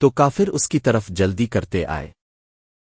تو کافر اس کی طرف جلدی کرتے آئے۔